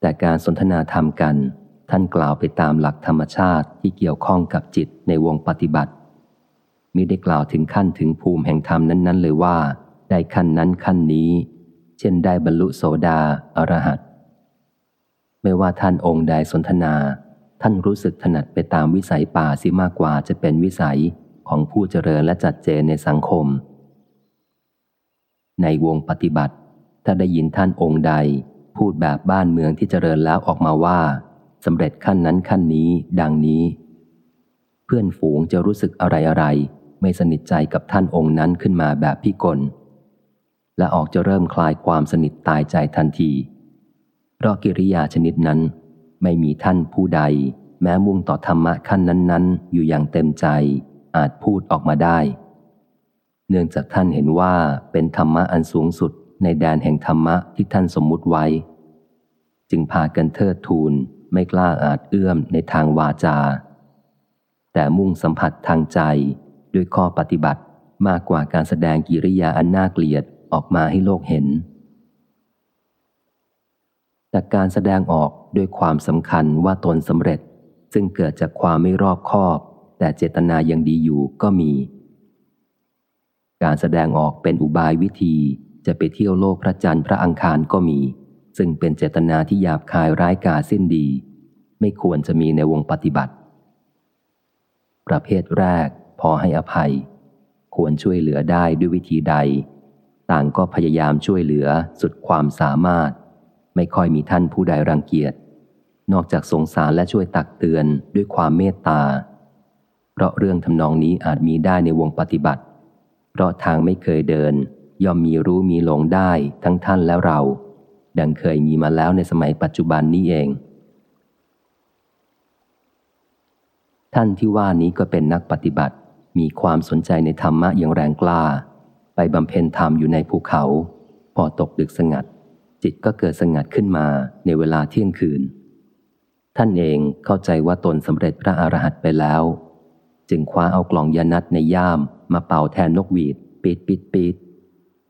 แต่การสนทนาธรรมกัน ท่านกล่าวไปตามหลักธรรมชาติที่เกี่ยวข้องกับจิตในวงปฏิบัติมิได้กล่าวถึงขั้นถึงภูมิแห่งธรรมนั้นๆ เลยว่า ได้ขั้นนั้นขั้นนี้ เช่นได้บรรลุโสดาอรหัตไม่ว่าท่านองค์ใดสนทนา ท่านรู้สึกถนัดไปตามวิสัยป่าสิมากกว่าจะเป็นวิสัยของผู้เจริญและจัดเจนในสังคม ในวงปฏิบัติ ถ้าได้ยินท่านองค์ใด พูดแบบบ้านเมืองที่เจริญแล้วออกมาว่าสำเร็จขั้นนั้นขั้นนี้ดังนี้ เพื่อนฝูงจะรู้สึกอะไรอะไร ไม่สนิทใจกับท่านองค์นั้นขึ้นมาแบบพิกล และออกจะเริ่มคลายความสนิทตายใจทันที เพราะกิริยาชนิดนั้น ไม่มีท่านผู้ใด แม้มุ่งต่อธรรมะขั้นนั้น ๆ อยู่อย่างเต็มใจ อาจพูดออกมาได้ เนื่องจากท่านเห็นว่าเป็นธรรมะอันสูงสุดในแดนแห่งธรรมะที่ท่านสมมุติไว้ จึงพากันเทิดทูนไม่กล้าอาจเอื้อมในทางวาจา แต่มุ่งสัมผัสทางใจด้วยข้อปฏิบัติมากกว่าการแสดงกิริยาอันน่าเกลียดออกมาให้โลกเห็น แต่การแสดงออกด้วยความสำคัญว่าตนสำเร็จ ซึ่งเกิดจากความไม่รอบคอบ แต่เจตนายังดีอยู่ก็มี การแสดงออกเป็นอุบายวิธีจะไปเที่ยวโลกพระจันทร์พระอังคารก็มี ซึ่งเป็นเจตนาที่หยาบคายร้ายกาสิ้นดี ไม่ควรจะมีในวงปฏิบัติ ประเภทแรกพอให้อภัย ควรช่วยเหลือได้ด้วยวิธีใด ต่างก็พยายามช่วยเหลือสุดความสามารถ ไม่ค่อยมีท่านผู้ใดรังเกียจ นอกจากสงสารและช่วยตักเตือนด้วยความเมตตา เพราะเรื่องทำนองนี้อาจมีได้ในวงปฏิบัติ เพราะทางไม่เคยเดิน ย่อมมีรู้มีหลงได้ทั้งท่านและเรา ดังเคยมีมาแล้วในสมัยปัจจุบันนี้เอง ท่านที่ว่านี้ก็เป็นนักปฏิบัติ มีความสนใจในธรรมะอย่างแรงกล้า ไปบำเพ็ญธรรมอยู่ในภูเขา พอตกดึกสงัด จิตก็เกิดสงัดขึ้นมาในเวลาเที่ยงคืน ท่านเองเข้าใจว่าตนสำเร็จพระอรหันต์ไปแล้ว จึงคว้าเอากล่องยานัดในย่ามมาเป่าแทนนกหวีดปิดปิดปิด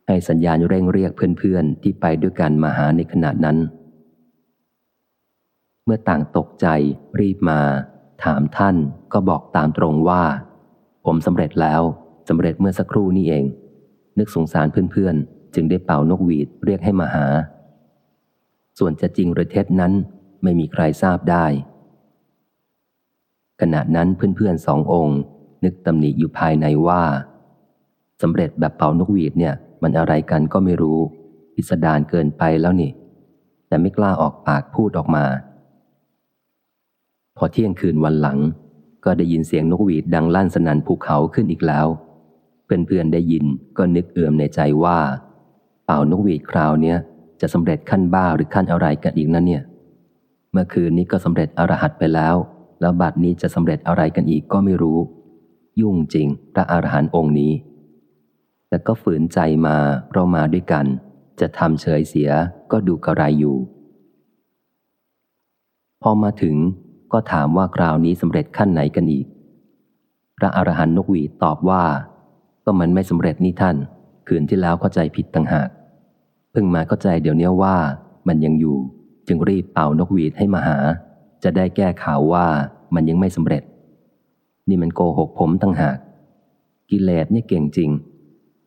ให้สัญญาณเร่งเรียกเพื่อนๆ ที่ไปด้วยกันมาหาในขณะนั้น เมื่อต่างตกใจรีบมา ถามท่านก็บอกตามตรงว่า ผมสำเร็จแล้วสำเร็จเมื่อสักครู่นี้เอง นึกสงสารเพื่อนๆ จึงได้เป่านกหวีดเรียกให้มาหา ส่วนจะจริงหรือเท็จนั้นไม่มีใครทราบได้ ขณะนั้นเพื่อนๆสององค์ นึกตำหนิอยู่ภายในว่าสำเร็จแบบเป่านกหวีดเนี่ย มันอะไรกันก็ไม่รู้ พิสดารเกินไปแล้วนี่ แต่ไม่กล้าออกปากพูดออกมา พอเที่ยงคืนวันหลัง ก็ได้ยินเสียงนกหวีดดังลั่นสนั่นภูเขาขึ้นอีกแล้ว เพื่อนๆได้ยินก็นึกเอื่อมในใจว่า เป่านกหวีดคราวเนี้ยจะสำเร็จขั้นบ้าหรือขั้นอะไรกันอีกนั่นเนี่ย เมื่อคืนนี้ก็สำเร็จอรหัตไปแล้ว แล้วบัดนี้จะสำเร็จอะไรกันอีกก็ไม่รู้ ยุ่งจริงพระอรหันต์องค์นี้ แต่ก็ฝืนใจมาเรามาด้วยกัน จะทำเฉยเสียก็ดูกระไรอยู่ พอมาถึงก็ถามว่าคราวนี้สำเร็จขั้นไหนกันอีก พระอรหันต์นกหวีตอบว่า ก็มันไม่สำเร็จนี่ท่าน คืนที่แล้วเข้าใจผิดต่างหาก เพิ่งมาเข้าใจเดี๋ยวนี้ว่ามันยังอยู่ จึงรีบเป่านกหวีดให้มาหา จะได้แก้ข่าวว่ามันยังไม่สำเร็จ นี่มันโกหกผมตั้งหาก กิเลสเนี่ยเก่งจริง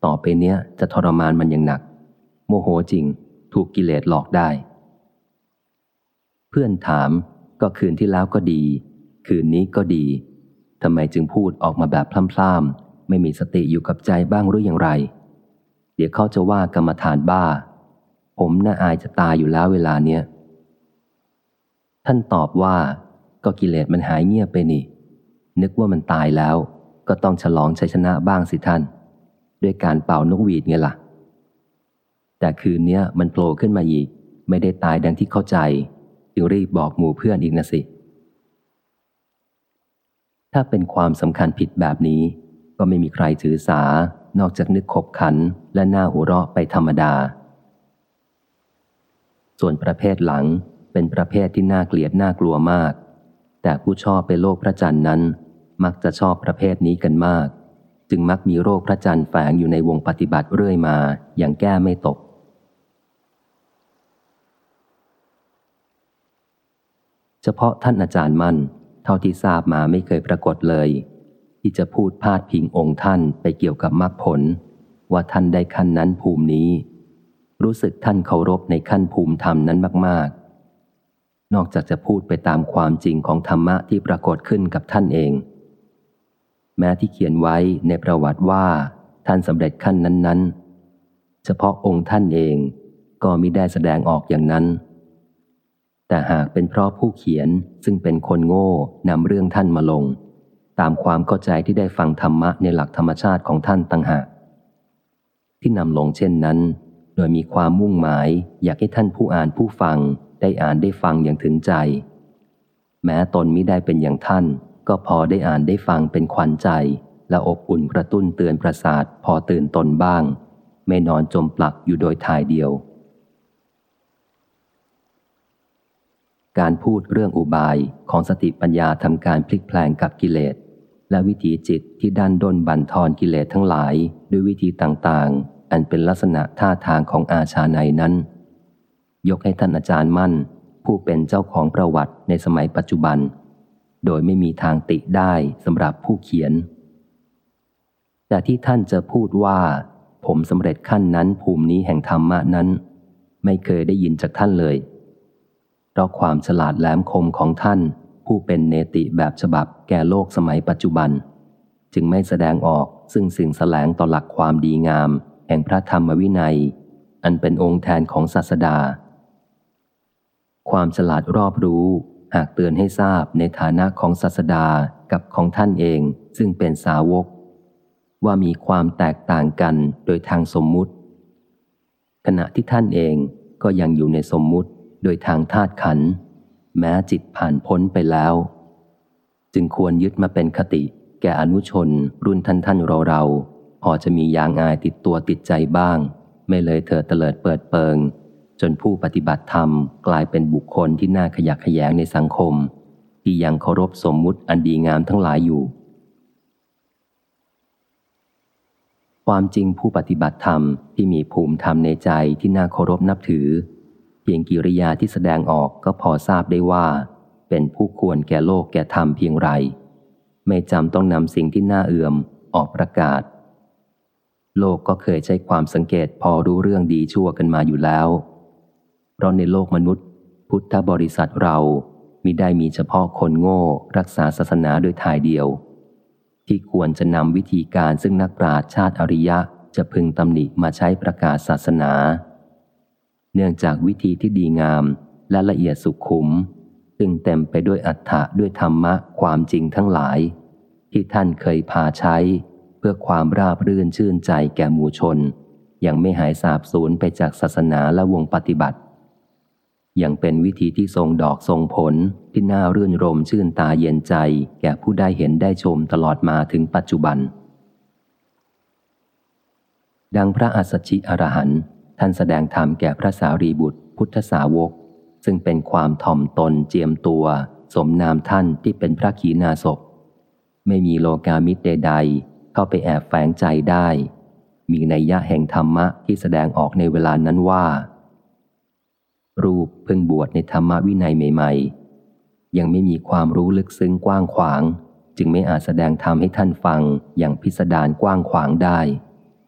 ต่อไปเนี้ยจะทรมานมันยังหนัก โมโหจริง ถูกกิเลสหลอกได้ เพื่อนถามก็คืนที่แล้วก็ดี คืนนี้ก็ดีทำไมจึงพูดออกมาแบบพล่ำๆไม่มีสติอยู่กับใจบ้างหรืออย่างไร เดี๋ยวเขาจะว่ากรรมฐานบ้า ผมน่าอายจะตายอยู่แล้วเวลาเนี้ยท่านตอบว่า ก็กิเลสมันหายเงียบไปนี่ นึกว่ามันตายแล้ว ก็ต้องฉลองชัยชนะบ้างสิท่าน ด้วยการเป่านกหวีดไงละ่ะ แต่คืนนี้มันโผล่ขึ้นมาอีก ไม่ได้ตายดังที่เข้าใจ จึงรีบบอกหมู่เพื่อนอีกนะสิ ถ้าเป็นความสำคัญผิดแบบนี้ ก็ไม่มีใครถือสา นอกจากนึกขบขันและหน้าหัวเราะไปธรรมดา ส่วนประเภทหลังเป็นประเภทที่น่าเกลียดน่ากลัวมาก แต่ผู้ชอบไปโลกพระจันทร์นั้น มักจะชอบประเภทนี้กันมาก จึงมักมีโรคพระจันทร์แฝงอยู่ในวงปฏิบัติเรื่อยมาอย่างแก้ไม่ตก เฉพาะท่านอาจารย์มั่น เท่าที่ทราบมาไม่เคยปรากฏเลย ที่จะพูดพาดพิงองค์ท่านไปเกี่ยวกับมรรคผล ว่าท่านได้ขั้นนั้นภูมินี้ รู้สึกท่านเคารพในขั้นภูมิธรรมนั้นมาก ๆ นอกจากจะพูดไปตามความจริงของธรรมะที่ปรากฏขึ้นกับท่านเอง แม้ที่เขียนไว้ในประวัติว่าท่านสำเร็จขั้นนั้น ๆ เฉพาะองค์ท่านเองก็มิได้แสดงออกอย่างนั้น แต่หากเป็นเพราะผู้เขียนซึ่งเป็นคนโง่นำเรื่องท่านมาลง ตามความเข้าใจที่ได้ฟังธรรมะในหลักธรรมชาติของท่านต่างหากที่นำลงเช่นนั้น โดยมีความมุ่งหมายอยากให้ท่านผู้อ่านผู้ฟังได้อ่านได้ฟังอย่างถึงใจ แม้ตนมิได้เป็นอย่างท่าน ก็พอได้อ่านได้ฟังเป็นขวัญใจ และอบอุ่นกระตุ้นเตือนประสาทพอตื่นตนบ้าง ไม่นอนจมปลักอยู่โดยทายเดียว การพูดเรื่องอุบายของสติปัญญาทำการพลิกแปลงกับกิเลส และวิถีจิตที่ดันด้นบันทอนกิเลสทั้งหลาย ด้วยวิธีต่างๆ อันเป็นลักษณะท่าทางของอาชาในนั้น ยกให้ท่านอาจารย์มั่น ผู้เป็นเจ้าของประวัติในสมัยปัจจุบัน โดยไม่มีทางติได้สำหรับผู้เขียน แต่ที่ท่านจะพูดว่า ผมสำเร็จขั้นนั้นภูมินี้แห่งธรรมะนั้น ไม่เคยได้ยินจากท่านเลย เพราะความฉลาดแหลมคมของท่าน ผู้เป็นเนติแบบฉบับแก่โลกสมัยปัจจุบัน จึงไม่แสดงออกซึ่งสิ่งแสลงต่อหลักความดีงาม แห่งพระธรรมวินัย อันเป็นองค์แทนของศาสดา ความฉลาดรอบรู้ หากเตือนให้ทราบในฐานะของศาสดากับของท่านเองซึ่งเป็นสาวก ว่ามีความแตกต่างกันโดยทางสมมุติ ขณะที่ท่านเองก็ยังอยู่ในสมมุติโดยทางธาตุขัน แม้จิตผ่านพ้นไปแล้ว จึงควรยึดมาเป็นคติ แก่อนุชน รุ่นท่านท่านเราเราพอจะมียางอายติดตัวติดใจบ้าง ไม่เลยเถิดเตลิดเปิดเปิง จนผู้ปฏิบัติธรรมกลายเป็นบุคคลที่น่าขยักขยงในสังคม ที่ยังเคารพสมมุติอันดีงามทั้งหลายอยู่ ความจริงผู้ปฏิบัติธรรมที่มีภูมิธรรมในใจที่น่าเคารพนับถือ เพียงกิริยาที่แสดงออกก็พอทราบได้ว่า เป็นผู้ควรแก่โลกแก่ธรรมเพียงไร ไม่จำต้องนำสิ่งที่น่าเอื่อมออกประกาศ โลกก็เคยใช้ความสังเกตพอรู้เรื่องดีชั่วกันมาอยู่แล้ว เพราะในโลกมนุษย์ พุทธบริษัทเรามิได้มีเฉพาะคนโง่ รักษาศาสนาโดยทายเดียว ที่ควรจะนำวิธีการซึ่งนักปราชญ์ชาติอริยะจะพึงตำหนิมาใช้ประกาศศาสนา เนื่องจากวิธีที่ดีงามและละเอียดสุขุม ซึ่งเต็มไปด้วยอัฏฐะด้วยธรรมะความจริงทั้งหลาย ที่ท่านเคยพาใช้ เพื่อความราบรื่นชื่นใจแก่หมู่ชน ยังไม่หายสาบสูญไปจากศาสนาและวงปฏิบัติ ยังเป็นวิธีที่ทรงดอกทรงผลที่น่ารื่นรมชื่นตาเย็นใจ แก่ผู้ได้เห็นได้ชมตลอดมาถึงปัจจุบัน ดังพระอัสสชิอรหันต์ท่านแสดงธรรมแก่พระสารีบุตร พุทธสาวก ซึ่งเป็นความถ่อมตนเจียมตัว สมนามท่านที่เป็นพระขีณาสพไม่มีโลกามิตรใดๆเข้าไปแอบแฝงใจได้ มีนัยยะแห่งธรรมะที่แสดงออกในเวลานั้นว่า รูปเพิ่งบวชในธรรมวินัยใหม่ ๆ ยังไม่มีความรู้ลึกซึ้งกว้างขวาง จึงไม่อาจแสดงธรรมให้ท่านฟังอย่างพิสดารกว้างขวางได้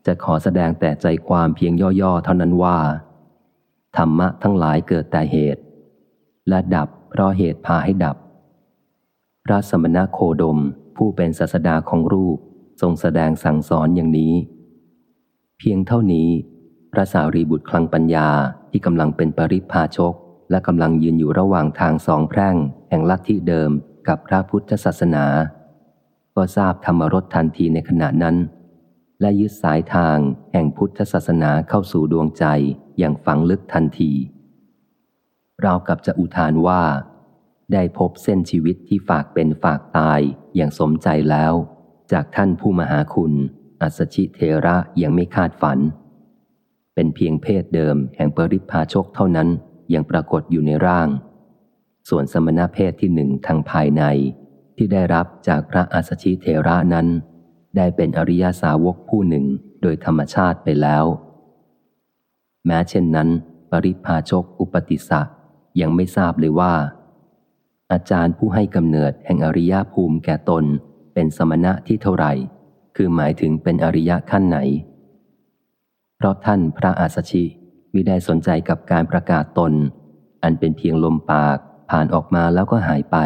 จะขอแสดงแต่ใจความเพียงย่อๆ เท่านั้นว่า ธรรมะทั้งหลายเกิดแต่เหตุ และดับเพราะเหตุพาให้ดับ พระสมณโคดมผู้เป็นศาสดาของรูปทรงแสดงสั่งสอนอย่างนี้ เพียงเท่านี้พระสารีบุตรคลังปัญญา ที่กำลังเป็นปริพาชก และกำลังยืนอยู่ระหว่างทางสองแพร่ง แห่งลัทธิเดิมกับพระพุทธศาสนา ก็ทราบธรรมรสทันทีในขณะนั้น และยึดสายทางแห่งพุทธศาสนาเข้าสู่ดวงใจอย่างฝังลึกทันทีเรากับจะอุทานว่า ได้พบเส้นชีวิตที่ฝากเป็นฝากตายอย่างสมใจแล้ว จากท่านผู้มหาคุณ อัสชิเทระยังไม่คาดฝัน เป็นเพียงเพศเดิมแห่งปริพาชกเท่านั้นยังปรากฏอยู่ในร่าง ส่วนสมณเพศที่หนึ่งทางภายในที่ได้รับจากพระอัสชิเทระนั้น ได้เป็นอริยาสาวกผู้หนึ่งโดยธรรมชาติไปแล้ว แม้เช่นนั้น ปริพาชกอุปติสะยังไม่ทราบเลยว่าออาจารย์ผู้ให้กำเนิดแห่งอริยภูมิแก่ตนเป็นสมณะที่เท่าไหร่ คือหมายถึงเป็นอริยะขั้นไหน เพราะท่านพระอาสชิมิได้สนใจกับการประกาศตน อันเป็นเพียงลมปากผ่านออกมาแล้วก็หายไป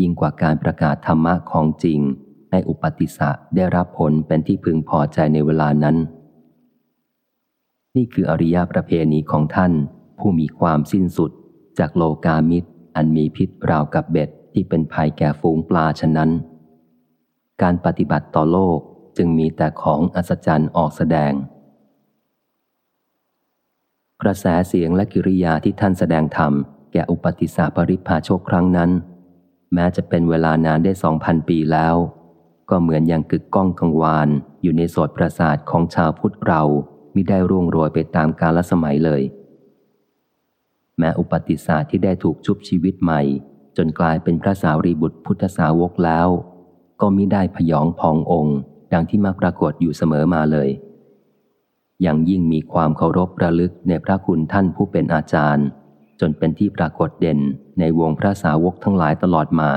ยิ่งกว่าการประกาศธรรมะของจริง ให้อุปติสะได้รับผลเป็นที่พึงพอใจในเวลานั้น นี่คืออริยประเพณีของท่าน ผู้มีความสิ้นสุดจากโลกามิตร อันมีพิษราวกับเบ็ดที่เป็นภัยแก่ฝูงปลาฉะนั้น การปฏิบัติต่อโลกจึงมีแต่ของอัศจรรย์ออกแสดง กระแสเสียงและกิริยาที่ท่านแสดงธรรม แก่อุปติสสะปริพาโชคครั้งนั้น แม้จะเป็นเวลานานได้สองพันปีแล้ว ก็เหมือนอย่างกึกก้องกังวาน อยู่ในโสดประสาทของชาวพุทธเรามิได้ร่วงโรยไปตามกาลสมัยเลย แม้อุปติสาที่ได้ถูกชุบชีวิตใหม่ จนกลายเป็นพระสาวรีบุตรพุทธสาวกแล้ว ก็มิได้พยองพององค์ ดังที่มักปรากฏอยู่เสมอมาเลย ยังยิ่งมีความเคารพระลึกในพระคุณท่านผู้เป็นอาจารย์ จนเป็นที่ปรากฏเด่นในวงพระสาวกทั้งหลายตลอดมา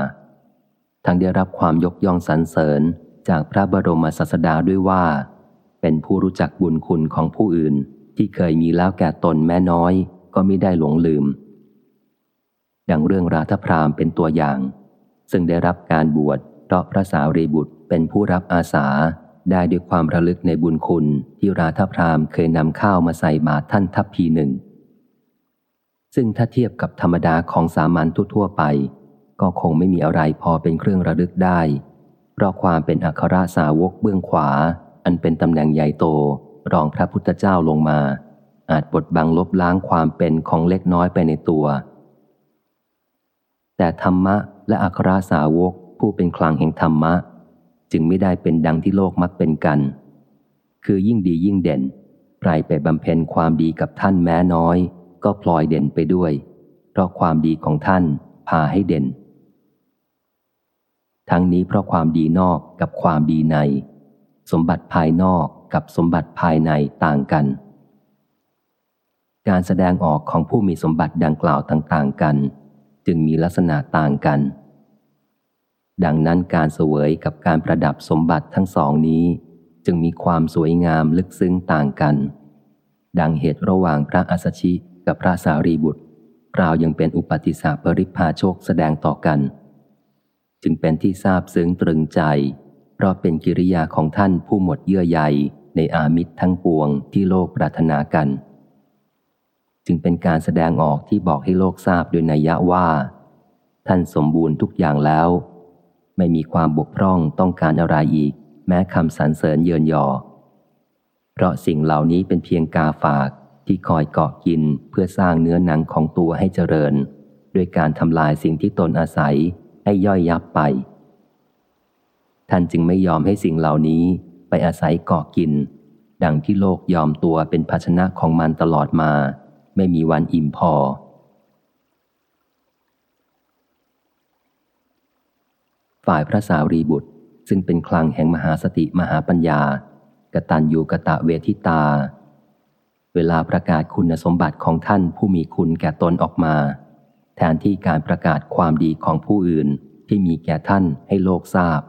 ทั้งได้รับความยกย่องสรรเสริญจากพระบรมศาสดาด้วยว่า เป็นผู้รู้จักบุญคุณของผู้อื่นที่เคยมีแล้วแก่ตนแม่น้อย ก็ไม่ได้หลงลืม ดังเรื่องราธพรามเป็นตัวอย่าง ซึ่งได้รับการบวชเพราะพระสาวรีบุตรเป็นผู้รับอาสา ได้ด้วยความระลึกในบุญคุณที่ราธพรามเคยนำข้าวมาใส่บาตรท่านทัพพีหนึ่ง ซึ่งถ้าเทียบกับธรรมดาของสามัญทั่วๆไป ก็คงไม่มีอะไรพอเป็นเครื่องระลึกได้ เพราะความเป็นอัครสาวกเบื้องขวา อันเป็นตำแหน่งใหญ่โตรองพระพุทธเจ้าลงมา อาจบดบังลบล้างความเป็นของเล็กน้อยไปในตัว แต่ธรรมะและอัครสาวกผู้เป็นคลังแห่งธรรมะ จึงไม่ได้เป็นดังที่โลกมักเป็นกัน คือยิ่งดียิ่งเด่นใครไปบำเพ็ญความดีกับท่านแม้น้อย ก็พลอยเด่นไปด้วย เพราะความดีของท่านพาให้เด่น ทั้งนี้เพราะความดีนอกกับความดีใน สมบัติภายนอกกับสมบัติภายในต่างกัน การแสดงออกของผู้มีสมบัติดังกล่าวต่างๆกัน จึงมีลักษณะต่างกัน ดังนั้นการเสวยกับการประดับสมบัติทั้งสองนี้ จึงมีความสวยงามลึกซึ้งต่างกัน ดังเหตุระหว่างพระอัสชิกับพระสารีบุตรกล่าวยังเป็นอุปติสาปริพาโชคแสดงต่อกัน จึงเป็นที่ทราบซึ้งตรึงใจ เพราะเป็นกิริยาของท่านผู้หมดเยื่อใยในอามิตรทั้งปวงที่โลกปรารถนากัน จึงเป็นการแสดงออกที่บอกให้โลกทราบโดยนัยยะว่า ท่านสมบูรณ์ทุกอย่างแล้ว ไม่มีความบกพร่องต้องการอะไรอีก แม้คำสรรเสริญเยินยอ เพราะสิ่งเหล่านี้เป็นเพียงกาฝากที่คอยเกาะกินเพื่อสร้างเนื้อหนังของตัวให้เจริญ ด้วยการทำลายสิ่งที่ตนอาศัยให้ย่อยยับไป ท่านจึงไม่ยอมให้สิ่งเหล่านี้ไปอาศัยเกาะกิน ดังที่โลกยอมตัวเป็นภาชนะของมันตลอดมา ไม่มีวันอิ่มพอ ฝ่ายพระสาวรีบุตร ซึ่งเป็นคลังแห่งมหาสติมหาปัญญากตัญญูกะตะเวทิตา เวลาประกาศคุณสมบัติของท่านผู้มีคุณแก่ตนออกมา แทนที่การประกาศความดีของผู้อื่นที่มีแก่ท่านให้โลกทราบ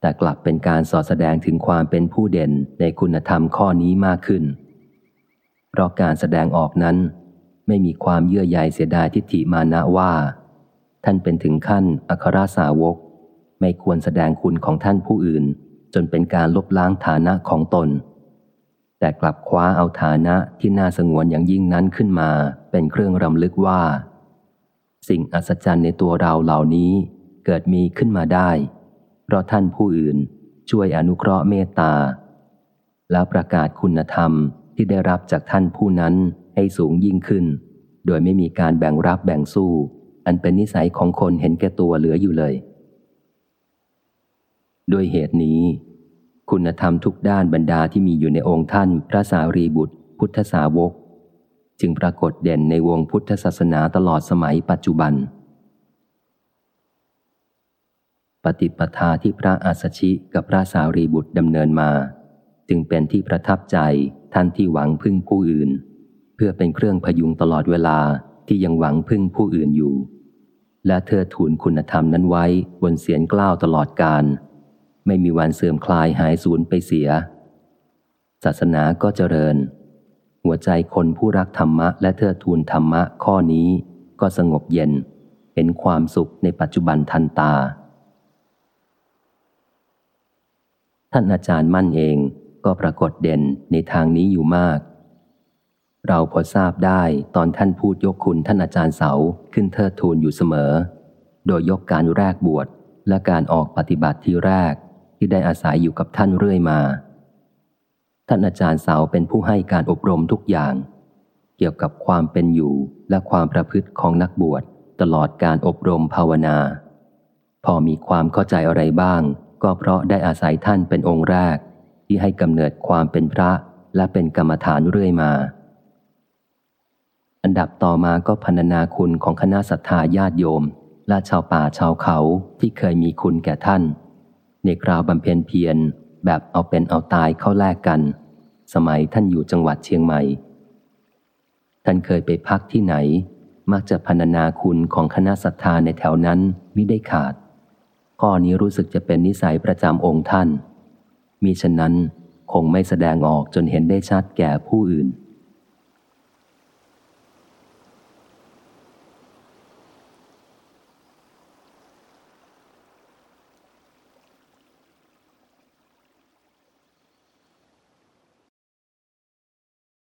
แต่กลับเป็นการสอดแสดงถึงความเป็นผู้เด่นในคุณธรรมข้อนี้มากขึ้น เพราะการแสดงออกนั้น ไม่มีความเยื่อใยเสียดายทิฏฐิมานะว่า ท่านเป็นถึงขั้นอัครสาวก ไม่ควรแสดงคุณของท่านผู้อื่น จนเป็นการลบล้างฐานะของตน แต่กลับคว้าเอาฐานะที่น่าสงวนอย่างยิ่งนั้นขึ้นมา เป็นเครื่องรำลึกว่า สิ่งอัศจรรย์ในตัวเราเหล่านี้เกิดมีขึ้นมาได้ เพราะท่านผู้อื่นช่วยอนุเคราะห์เมตตา แล้วประกาศคุณธรรมที่ได้รับจากท่านผู้นั้นให้สูงยิ่งขึ้น โดยไม่มีการแบ่งรับแบ่งสู้ อันเป็นนิสัยของคนเห็นแก่ตัวเหลืออยู่เลย ด้วยเหตุนี้ คุณธรรมทุกด้านบรรดาที่มีอยู่ในองค์ท่านพระสารีบุตร พุทธสาวก จึงปรากฏเด่นในวงพุทธศาสนาตลอดสมัยปัจจุบัน ปฏิปทาที่พระอาสชิกับพระสารีบุตรดำเนินมา จึงเป็นที่ประทับใจท่านที่หวังพึ่งผู้อื่น เพื่อเป็นเครื่องพยุงตลอดเวลาที่ยังหวังพึ่งผู้อื่นอยู่ และเธอทูลคุณธรรมนั้นไว้บนเสียนกล้าวตลอดกาลไม่มีวันเสื่อมคลายหายสูญไปเสีย ศาสนาก็เจริญ หัวใจคนผู้รักธรรมะ และเธอทูลธรรมะข้อนี้ก็สงบเย็น เห็นความสุขในปัจจุบันทันตา ท่านอาจารย์มั่นเองก็ปรากฏเด่นในทางนี้อยู่มาก เราพอทราบได้ตอนท่านพูดยกคุณท่านอาจารย์เสาขึ้นเทิดทูนอยู่เสมอ โดยยกการแรกบวชและการออกปฏิบัติที่แรกที่ได้อาศัยอยู่กับท่านเรื่อยมา ท่านอาจารย์เสาเป็นผู้ให้การอบรมทุกอย่าง เกี่ยวกับความเป็นอยู่และความประพฤติของนักบวชตลอดการอบรมภาวนา พอมีความเข้าใจอะไรบ้าง ก็เพราะได้อาศัยท่านเป็นองค์แรก ที่ให้กำเนิดความเป็นพระและเป็นกรรมฐานเรื่อยมา อันดับต่อมาก็พันนาคุณของคณะศรัทธาญาติโยม และชาวป่าชาวเขาที่เคยมีคุณแก่ท่าน ในคราวบำเพ็ญเพียรแบบเอาเป็นเอาตายเข้าแลกกัน สมัยท่านอยู่จังหวัดเชียงใหม่ ท่านเคยไปพักที่ไหน มักจะพันนาคุณของคณะศรัทธาในแถวนั้นมิได้ขาด ข้อนี้รู้สึกจะเป็นนิสัยประจำองค์ท่าน มีฉะนั้นคงไม่แสดงออกจนเห็นได้ชัดแก่ผู้อื่น